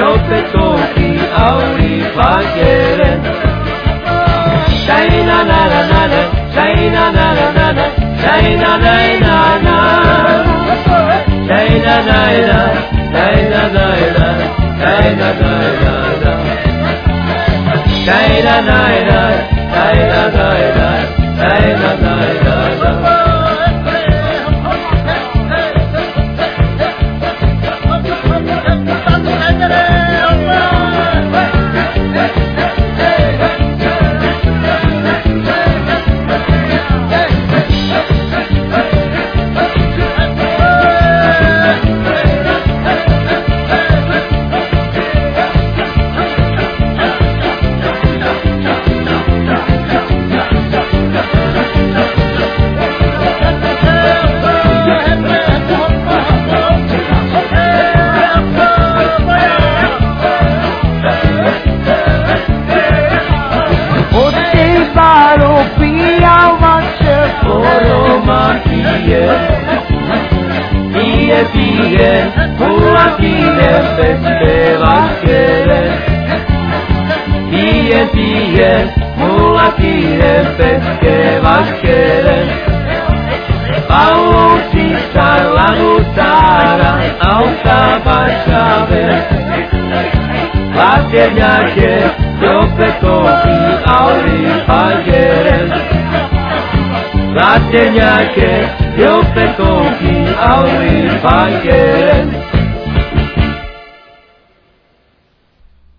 petzoki auri bageren Shaina na na na na na, na na na na na, na na na na na na na na na na na pide, tú la pides, te vas a querer. Pide, pide, tú la pides, te vas a querer. Pausi, charla, gustara, a un tapacha, ver. La tierra Ateña que eu percorri ao ir banqueiro